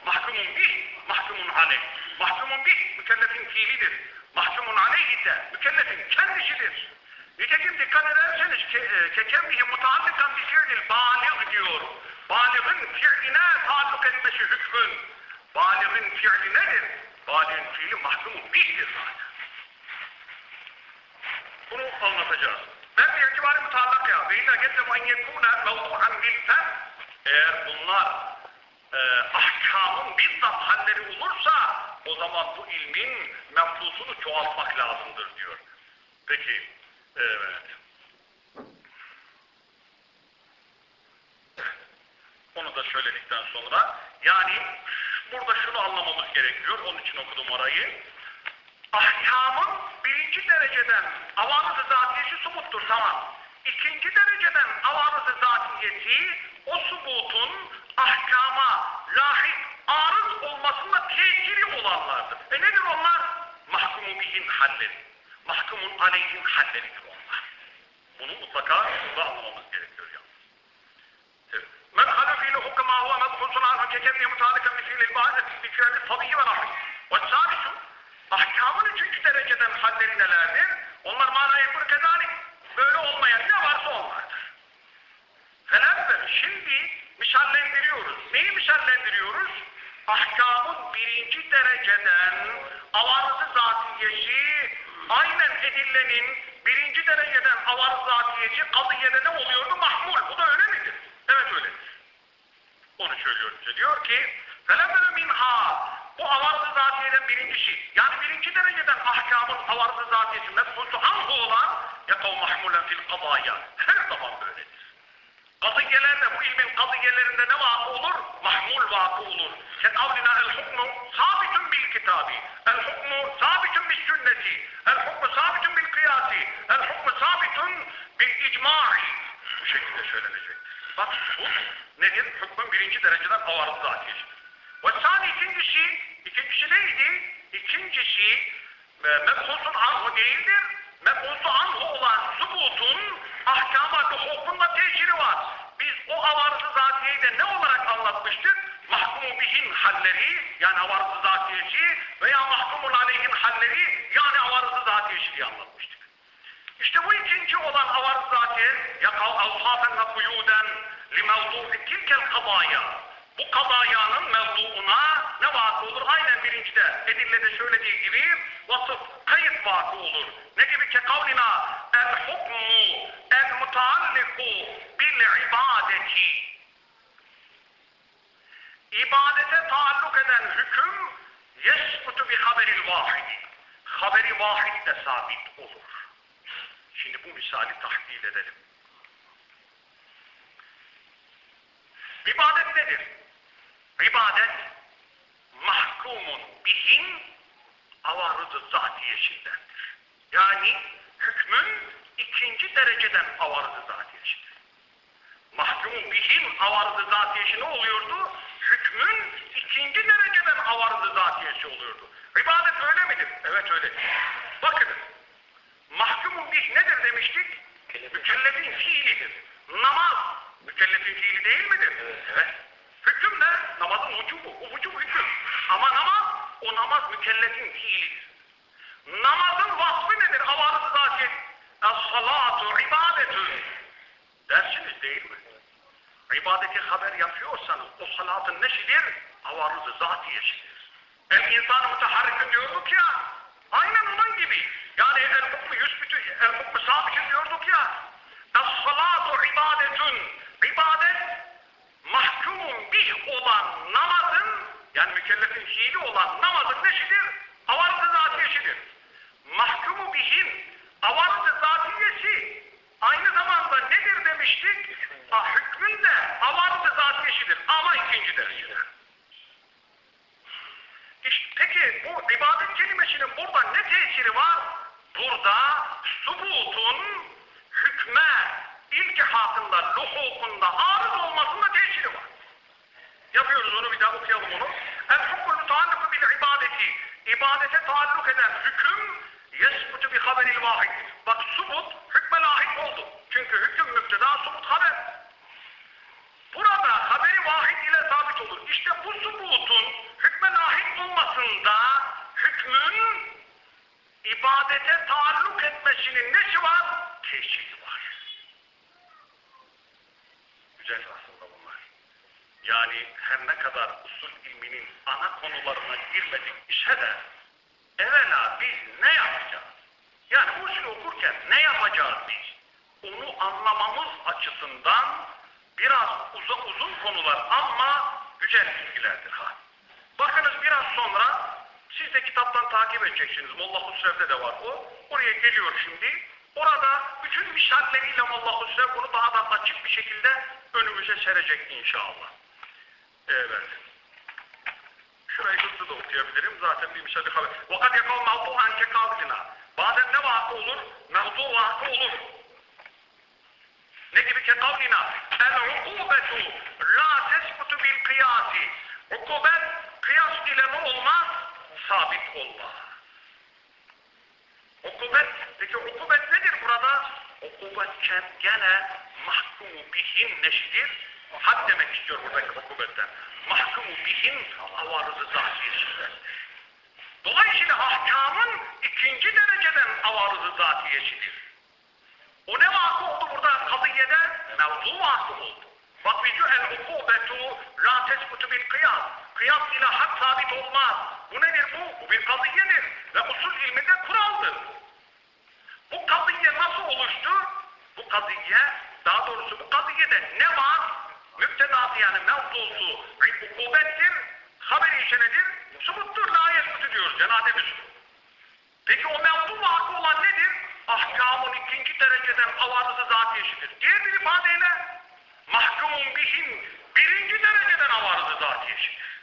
Mahkumun bih, mahkumun aleyh. Mahkumun bih mükellefin fiilidir. Mahkumun aleyh ise mükellefin kendisidir. Nitekim dikkat ederseniz ke, kekemmihi mutaallikan bir fiilil balig diyor. Balig'in fiiline taalluk etmesi hükmün. Balig'in fiili nedir? Balig'in fiili mahkumun bihtir zaten. Bunu anlatacağız. Ben itibarı mutallak ya. Ve illa gette en yekûne mevdu'an bilfen. Eğer bunlar e, ahkamın bizzat halleri olursa o zaman bu ilmin meflusunu çoğaltmak lazımdır diyor. Peki, evet. Onu da söyledikten sonra yani burada şunu anlamamız gerekiyor. Onun için okudum orayı. Ahkamın birinci dereceden avarızı zatiyeti subuttur tamam. İkinci dereceden avarızı zatiyeti o subutun ahkama lahit arız olmasında tesiri olanlardır. E nedir onlar? Mahkumu bihin halleri. Mahkumun aleyhin halleridir onlar. Bunu mutlaka burada anlamamız gerekiyor yalnız. Evet. Men halefiyle hukma huve medhusun anhu kekemniye mutalikan bi fiilil ba'det bi fiilil tabi'i ve nahri. Ve üçüncü dereceden halleri nelerdir? Onlar manaya yapır kezalik. Böyle olmayan ne varsa onlardır. Felebben şimdi misallendiriyoruz. Neyi misallendiriyoruz? Ahkamın birinci dereceden avarızı zatiyesi aynen edillenin birinci dereceden avarız zatiyesi kadıyede ne oluyordu? Mahmul. Bu da öyle midir? Evet öyledir. Onu söylüyor bize. Diyor ki felebben minha bu avarız zatiyeden birincisi. Yani birinci dereceden ahkamın avarız zatiyesi mefhusu anhu olan yakav mahmulen fil kadaya. Her zaman böyledir. Kadiyelerle bu ilmin kadiyelerinde ne vakı olur? Mahmul vakı olur. Kekavlina el hukmu sabitun bil kitabi. El hukmu sabitun bil sünneti. El hukmu sabitun bil kıyasi. El hukmu sabitun bil icma'i. Bu şekilde söylenecektir. Bak bu nedir? Hükmün birinci dereceden avarız zatiyesidir. Ve sani ikincisi, ikincisi neydi? İkincisi e, mebhusun anhu değildir. Mebhusu anhu olan subutun ahkama hukukunda tesiri var. Biz o avarzı zatiyeyi de ne olarak anlatmıştık? Mahkumu bihin halleri yani avarzı zatiyesi veya mahkumun aleyhin halleri yani avarzı zatiyesi diye anlatmıştık. İşte bu ikinci olan avarzı zatiye yakav avsafen ve kuyuden li mevdu'i tilkel kadaya bu kadayanın mevduuna ne vakı olur? Aynen birincide Edille'de söylediği gibi vasıf kayıt vakı olur. Ne gibi ki kavlina el hukmu el mutaalliku bil ibadeti ibadete taalluk eden hüküm yesbutu bi haberil vahidi haberi vahid de sabit olur. Şimdi bu misali tahlil edelim. İbadet nedir? İbadet mahkumun bihin avarızı zatiyeşindendir. Yani hükmün ikinci dereceden avarızı zatiyeşidir. Mahkumun bihin avarızı zatiyesi ne oluyordu? Hükmün ikinci dereceden avarızı zatiyesi oluyordu. İbadet öyle midir? Evet öyle. Bakın, mahkumun bih nedir demiştik? Mükellefin fiilidir. Namaz mükellefin fiili değil midir? Evet. Hüküm ne? Namazın vücubu. O vücub hüküm. Ama namaz, o namaz mükellefin fiilidir. Namazın vasfı nedir? Avarızı zatiyet. Es-salatu ibadetün. Dersiniz değil mi? İbadeti haber yapıyorsanız o salatın neşidir? Avarızı zatiyesidir. El insan müteharrikün diyorduk ya. Aynen onun gibi. Yani el hukmu yüzbütü, el hukmu sabitü diyorduk ya. Es-salatu ibadetün. İbadet mahkumun bih olan namazın yani mükellefin fiili olan namazın neşidir? Avarızı zatiyesidir. Mahkumu bihin avarızı zatiyesi aynı zamanda nedir demiştik? Ah, hükmün de avarızı zatiyesidir ama ikinci derecede. İşte peki bu ibadet kelimesinin burada ne tesiri var? Burada subutun hükme iltihakında, luhukunda arız olmasında tesiri var. Yapıyoruz onu bir daha okuyalım onu. El hukul taalluku bil ibadeti. İbadete taalluk eden hüküm yesbutu bi haberil vahid. Bak subut hükme lahik oldu. Çünkü hüküm müpteda subut haber. Burada haberi vahid ile sabit olur. İşte bu subutun hükme lahik olmasında hükmün ibadete taalluk etmesinin nesi var? Teşhiri var. Güzel aslında bunlar. Yani her ne kadar usul ilminin ana konularına girmedik ise de evvela biz ne yapacağız? Yani bu usulü okurken ne yapacağız biz? Onu anlamamız açısından biraz uzun uzun konular ama güzel bilgilerdir ha. Bakınız biraz sonra siz de kitaptan takip edeceksiniz. Molla Husrev'de de var o. Oraya geliyor şimdi. Orada bütün misalleriyle Molla Husrev bunu daha da açık bir şekilde önümüze serecek inşallah. Evet. Şurayı hızlı da okuyabilirim. Zaten bir misali haber. Yakal mevdu anke kavlina. Bazen ne vakı olur? Mevdu vakı olur. Ne gibi ki kavlina? El ukubetu la tesbutu bil kıyasi. Ukubet kıyas ile ne olmaz? Sabit olmaz. Ukubet, peki ukubet nedir burada? Ukubet gene mahkumu bihin neşidir. Had demek istiyor buradaki ukubetten. Mahkumu bihin avarızı zatiyesinden. Dolayısıyla ahkamın ikinci dereceden avarızı zatiyesidir. O ne vakı oldu burada kadıyede? Mevzu vakı oldu. Bak video el ukubetu la tesbutu bil kıyas. Kıyas ile hak sabit olmaz. Bu nedir bu? Bu bir kadiyedir. Ve usul ilminde kuraldır. Bu kadiye nasıl oluştu? Bu kadiye, daha doğrusu bu kadiyede ne var? Müptedatı yani mevzusu ukubettir. Haberi işe nedir? Subuttur, la yesbutu diyoruz. Subut. Peki o mevzu vakı olan nedir? Ahkamın ikinci dereceden avarızı zati eşidir. Diğer bir ifadeyle mahkumun bihin birinci dereceden avarızı zati eşidir.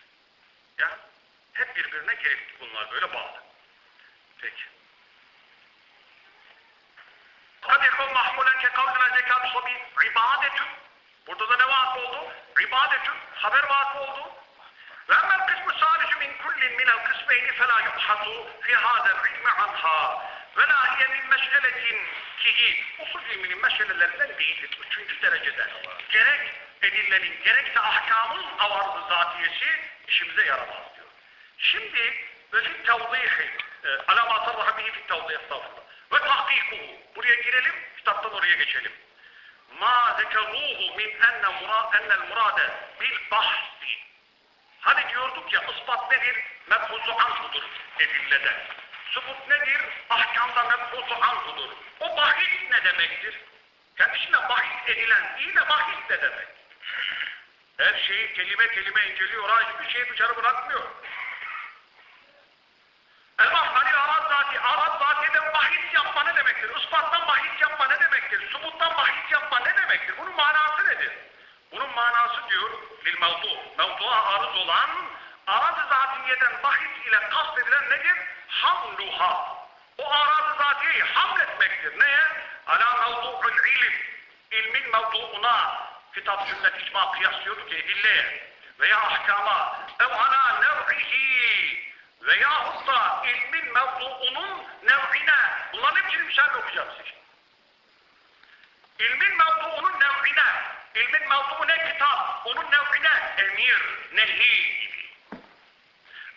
Ya hep birbirine girip bunlar böyle bağlı. Peki. Kad yakun mahmulen ke kavlina zekat sabi ibadetün. Burada da ne vakı oldu? İbadetün. Haber vakı oldu. Ve emmel kısmı salisu min kullin minel kısmeyni felâ yukhatu fi hâzel ilmi anha. Ve la hiye min meşgeletin kihi. Usul ilminin meşgelelerinden değildir. Üçüncü derecede. Gerek edillenin gerekse ahkamın avarzı zatiyesi işimize yaramaz diyor. Şimdi ve fi tevzihi alamatı rahmihi fi tevzihi estağfurullah. Ve tahkikuhu. Buraya girelim, kitaptan oraya geçelim. Ma zekeruhu min enne mura, ennel murade bil bahsi. Hani diyorduk ya ispat nedir? Mebhuzu anhudur edillede. Subut nedir? Ahkamda mebhuzu anhudur. O bahis ne demektir? Kendisine bahis edilen iyi de bahis ne demek? Her şeyi kelime kelime inceliyor. Ha hiçbir şeyi dışarı bırakmıyor. Elbaf hani Arap zati, Arap zatiden bahis yapma ne demektir? Ispattan bahis yapma ne demektir? Subuttan bahis yapma ne demektir? Bunun manası nedir? Bunun manası diyor, bil mevdu, mevduğa arız olan Arad-ı zatiyeden bahis ile kastedilen nedir? Hamluha. O arad-ı zatiyeyi hamletmektir. Neye? Ala mevdu'ul ilim. İlmin mevduuna kitap, sünnet, icma kıyaslıyoruz ki edilleye veya ahkama ev ala nev'ihi veyahut da ilmin mevduunun nev'ine bunların hepsini misal okuyacağım size. İlmin mevduunun nev'ine ilmin mevduu ne kitap onun nev'ine emir, nehi.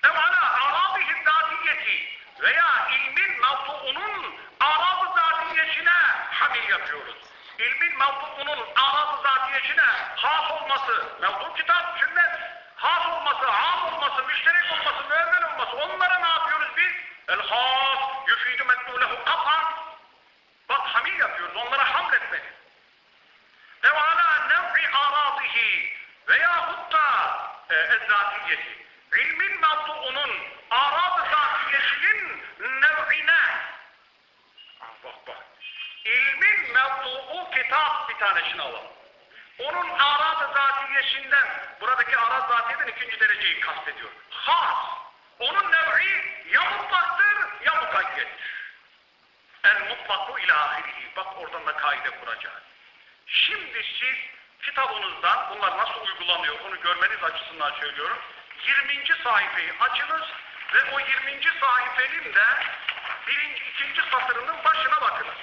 Ev ala arabihi zatiyeti veya ilmin mevduunun arab-ı zatiyesine hamil yapıyoruz. İlmin mevduunun arab-ı zatiyesine has olması, mevdu kitap, sünnet, has olması, am olması, müşterek olması, müevvel olması onlara ne yapıyoruz biz? El has yufidu metnulehu kafan. Bak hamil yapıyoruz, onlara hamletmek. Ev ala nev'i aradihi veyahut da e, ezzatiyeti. İlmin mevduunun arad-ı zatiyesinin nev'ine bak bak. İlmin mevduu kitap bir tanesini alalım. Onun arad-ı zatiyesinden buradaki arad zatiyeden ikinci dereceyi kastediyor. Has. Onun nev'i ya mutlaktır ya mukayyettir. El mutlaku ila ahirihi. Bak oradan da kuracağız. Şimdi siz kitabınızdan bunlar nasıl uygulanıyor onu görmeniz açısından söylüyorum. 20. sayfayı açınız ve o 20. sayfenin de birinci, ikinci satırının başına bakınız.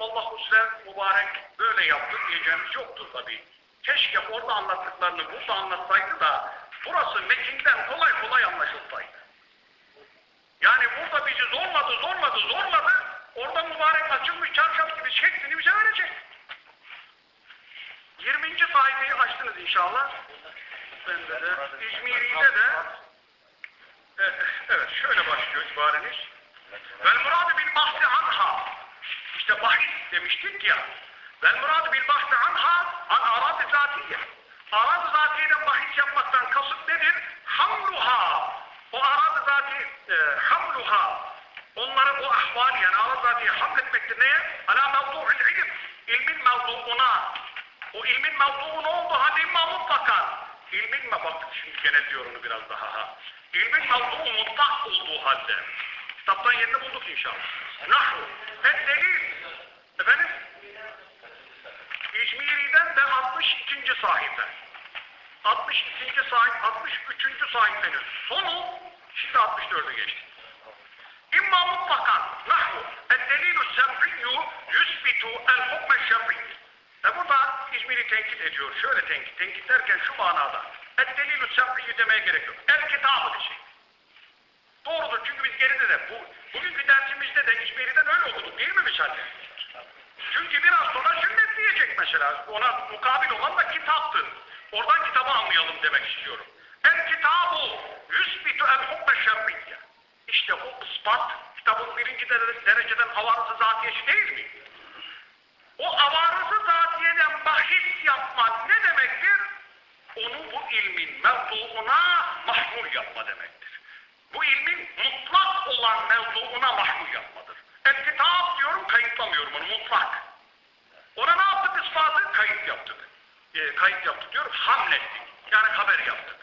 Allahu sev mübarek böyle yaptı diyeceğimiz yoktur tabii. Keşke orada anlattıklarını burada anlatsaydı da burası metinden kolay kolay anlaşılsaydı. Yani burada bizi zorladı, zorladı, zorladı. Orada mübarek açılmış çarşaf gibi şeklini bize verecek. 20. sayfayı açtınız inşallah. Bende de. İzmiri'de de e, evet şöyle başlıyor ibareniz. Vel muradı bil bahsi anha. İşte bahis demiştik ya. Vel muradı bil bahsi anha an arad-ı zatiye. Arad-ı zatiyeden bahis yapmaktan kasıt nedir? Hamluha. O arad-ı zati e, hamluha. Onları o ahvali yani arad-ı zatiye hamletmektir neye? Ala mevdu'ul ilim. İlmin mevduuna. O ilmin mevduu ne oldu? Hadi imma mutlaka. İlmin mi? Bak şimdi gene diyor onu biraz daha. Ha. İlmin mevduu mutlak olduğu halde. Kitaptan yerini bulduk inşallah. Nahru. Ve delil. Efendim? İzmiri'den de 62. sahife. 62. sayfa, 63. sayfenin sonu şimdi 64'e geçti. İmma mutlakan nahvu el-delilü sem'iyyu yusbitu el-hukme şer'iyyi. E burada İzmir'i tenkit ediyor. Şöyle tenkit. Tenkit derken şu manada. El-delilü sem'iyyu demeye gerek yok. El-kitabı bir şey. Doğrudur çünkü biz geride de bu, bugünkü dersimizde de İzmir'den öyle okuduk değil mi misalde? Çünkü biraz sonra sünnet diyecek mesela. Ona mukabil olan da kitaptır. Oradan kitabı anlayalım demek istiyorum. El kitabu yüsbitu el hukme şerriyye. İşte o ispat kitabın birinci dere- dereceden avarızı zatiyesi değil mi? O avarızı zatiyeden bahis yapmak ne demektir? Onu bu ilmin mevduuna mahmul yapma demektir. Bu ilmin mutlak olan mevduuna mahmul yapmadır. El kitap diyorum kayıtlamıyorum onu mutlak. Ona ne yaptık ispatı? Kayıt yaptık. E, kayıt yaptık diyorum hamlettik. Yani haber yaptık.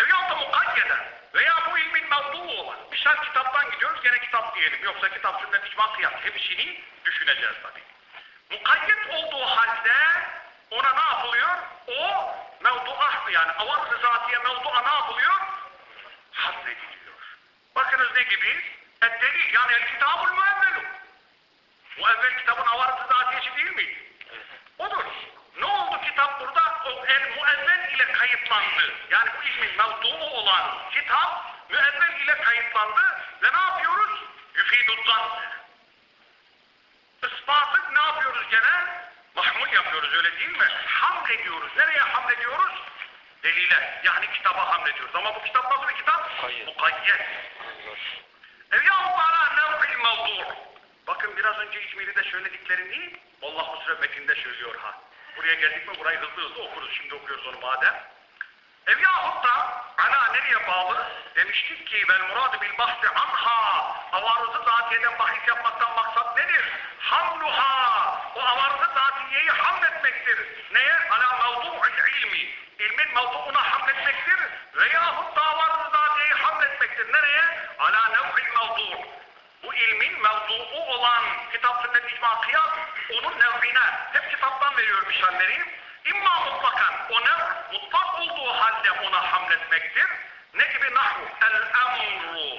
Veyahut da mukayyeden veya bu ilmin mevduu olan. Misal kitaptan gidiyoruz gene kitap diyelim. Yoksa kitap sünnet icma kıyas. Hepsini düşüneceğiz tabii. Mukayyet olduğu halde ona ne yapılıyor? O mevduah yani avarz-ı zatiye mevdua ne yapılıyor? Hazrediliyor. Bakınız ne gibi? El-delil yani el-kitabul müevvelu. Müevvel kitabın avarz-ı zatiyesi değil miydi? Odur. Ne oldu kitap burada? O el-müevvel ile kayıtlandı. Yani bu ilmin mevduu olan kitap müevvel ile kayıtlandı ve ne yapıyoruz? Yüfiduddan. Ispatı ne yapıyoruz gene? Mahmul yapıyoruz öyle değil mi? Hamlediyoruz. Nereye hamlediyoruz? Delile. Yani kitaba hamlediyoruz. Ama bu kitap nasıl bir kitap? Mukayyet. Evliyahu Teala nev'il mevdu. Bakın biraz önce İzmir'de söylediklerini Allah Husre metinde söylüyor ha. Buraya geldik mi burayı hızlı hızlı okuruz. Şimdi okuyoruz onu madem. Evliyahu da ana nereye bağlı? Demiştik ki ben muradı bil bahsi anha. Avarızı zatiyeden bahis yapmaktan maksat nedir? Hamluha. O avarızı zatiyeyi hamletmektir. Neye? Ala mevduuna hamletmektir veyahut davarı zatiyeyi hamletmektir. Nereye? Ala nev'il mevdu. Bu ilmin mevduu olan kitap sünnet icma kıyas onun nev'ine hep kitaptan veriyor misalleri. İmma mutlakan o nev mutlak olduğu halde ona hamletmektir. Ne gibi nahu? El-emru.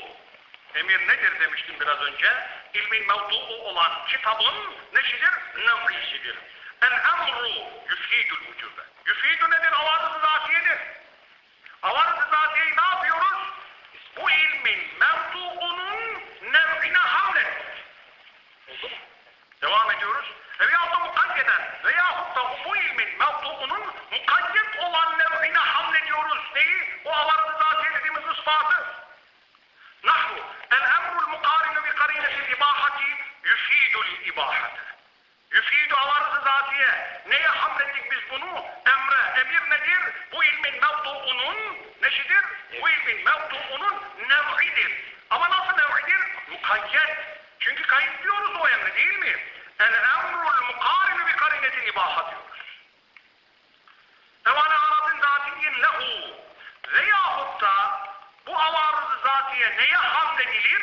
Emir nedir demiştim biraz önce. İlmin mevduu olan kitabın neşidir? Nev'isidir. El-emru yüfidül vücube. Yüfidü nedir? Avarız-ı zatiyedir. Avarız-ı zatiyeyi ne yapıyoruz? Bu ilmin mevduunun nev'ine hamlet. Oldu mu? Devam ediyoruz. Veyahut da mukayyeden veyahut da bu ilmin mevduunun mukayyet olan nev'ine hamlediyoruz. Neyi? O avarız-ı zatiye dediğimiz ispatı. Nahvu el-emrul mukarinu bi karinetil ibahati yufidul ibahate. Yüfidu avarızı zatiye. Neye hamlettik biz bunu? Emre. Emir nedir? Bu ilmin mevduunun neşidir? Bu ilmin mevduunun nev'idir. Ama nasıl nev'idir? Mukayyet. Çünkü kayıtlıyoruz o emri değil mi? El emrul mukarinu bi karinetil ibaha diyoruz. Evvela aradın zatiyin lehu. Veyahut da bu avarız zatiye neye hamledilir?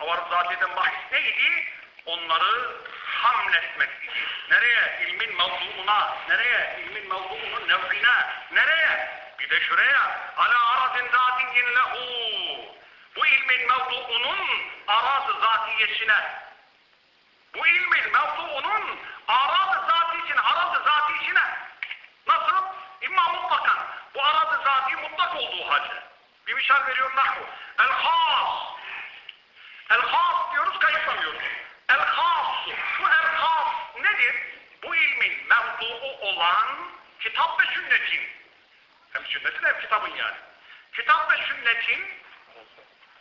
Avarız zatiyeden bahis neydi? Onları hamletmek idi. Nereye? İlmin mevzuuna. Nereye? İlmin mevzuunun nev'ine. Nereye? Bir de şuraya. Ala arazin zatiyin lehu. Bu ilmin mevzuunun araz zatiyesine. Bu ilmin mevzuunun araz zatiyesine, araz zatiyesine. Nasıl? İmma mutlakan. Bu araz zati mutlak olduğu halde. Bir misal veriyor nahvu. El has. El has diyoruz kayıtlamıyoruz. El has. Bu el has nedir? Bu ilmin mevzuu olan kitap ve sünnetin. Hem sünnetin hem kitabın yani. Kitap ve sünnetin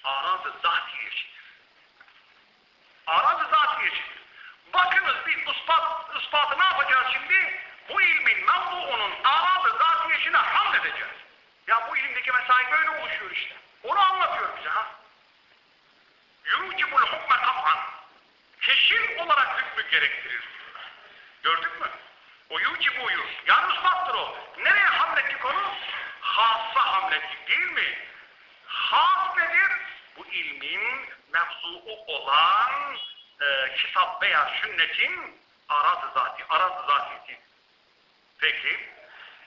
araz-ı zatiyesidir. Araz-ı zatiyesidir. Bakınız biz ispat, ispatı ne yapacağız şimdi? Bu ilmin mevzuunun araz-ı zatiyesine hamledeceğiz. Ya bu ilimdeki mesai böyle oluşuyor işte. Onu anlatıyor bize ha. Yucibul hukme kafan. Kesin olarak hükmü gerektirir. Gördük mü? O yucibuyu. Yani ispattır o. Nereye hamlettik onu? Hassa hamlettik değil mi? Has nedir? Bu ilmin mevzuu olan e, kitap veya sünnetin araz-ı zati, araz-ı zatisi. Peki.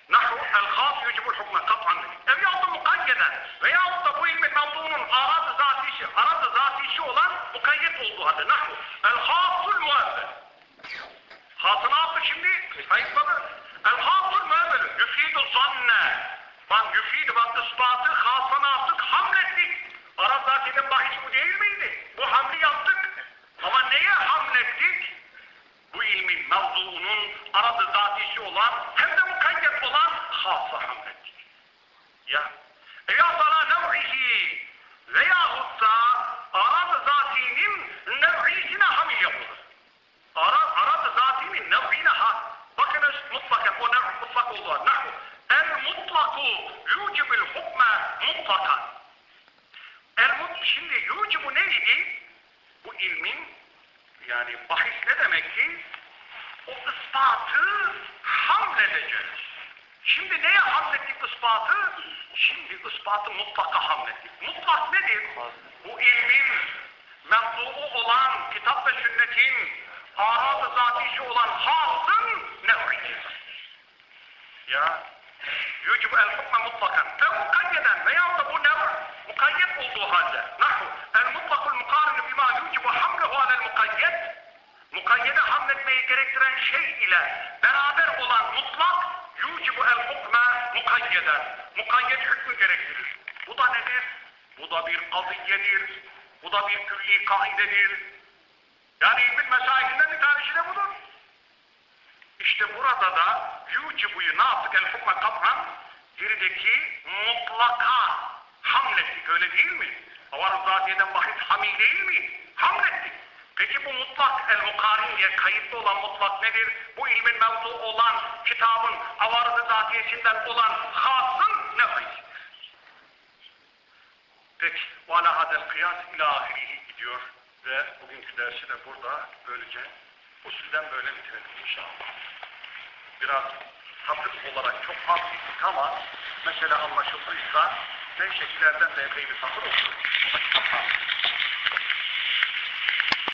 Nahu el-has yucibul hukme kat'an dedik. Ev yahut da mukayyeden veyahut da bu ilmin mevzuunun araz-ı zatisi, araz-ı zatisi olan mukayyet olduğu halde. Nahu el-hasul muebbel. Hatı ne yaptı şimdi? Sayıkladı. El-hasul muebbel. Yüfidu zanne. Bak yüfidu bak ispatı hasa ne yaptık? Hamlettik. Araz zatiden bahis bu değil miydi? Bu hamli yaptık. Ama neye hamlettik? bu ilmin mevzuunun aradı zatisi olan hem de mukayyet olan hassa hamlettik. Ya. Eya sana nev'ihi veyahut da aradı zatinin nev'isine hamil yapılır. Nev'ine ha. Bakınız mutlaka o nev mutlak olduğu. Nahu. El mutlaku yucibül hukme mutlakan. El mut şimdi yucibu neydi? Bu ilmin yani bahis ne demek ki? O ispatı hamledeceğiz. Şimdi neye hamlettik ispatı? Şimdi ispatı mutlaka hamlettik. Mutlak nedir? Bu ilmin mevzuu olan kitap ve sünnetin arad-ı zatisi olan hasın nev'idir. Ya yücib el hukme mutlakan. Ev mukayyeden veya da bu nev mukayyet olduğu halde. Nahu el mutlakul mukarinu bima yücibu hamlehu alel mukayyet mukayyede hamletmeyi gerektiren şey ile beraber olan mutlak yucibu el hukme mukayyeden. Mukayyet hükmü gerektirir. Bu da nedir? Bu da bir kaziyedir. Bu da bir külli kaidedir. Yani İbn Mesail'den bir tanesi de budur. İşte burada da yucibuyu ne yaptık? El hukme kat'an birideki mutlaka hamlettik öyle değil mi? Avaruzadiye'den bahis hami değil mi? Hamlettik. Peki bu mutlak el mukarin diye kayıtlı olan mutlak nedir? Bu ilmin mevzu olan kitabın avarızı zatiyesinden olan hasın nefis. Peki. Ve ala hadel kıyas ilahirihi gidiyor. Ve bugünkü dersi de burada böylece usulden böyle bitirelim inşallah. Biraz satır olarak çok az gittik ama mesele anlaşıldıysa ben şekillerden de epey bir satır okudum.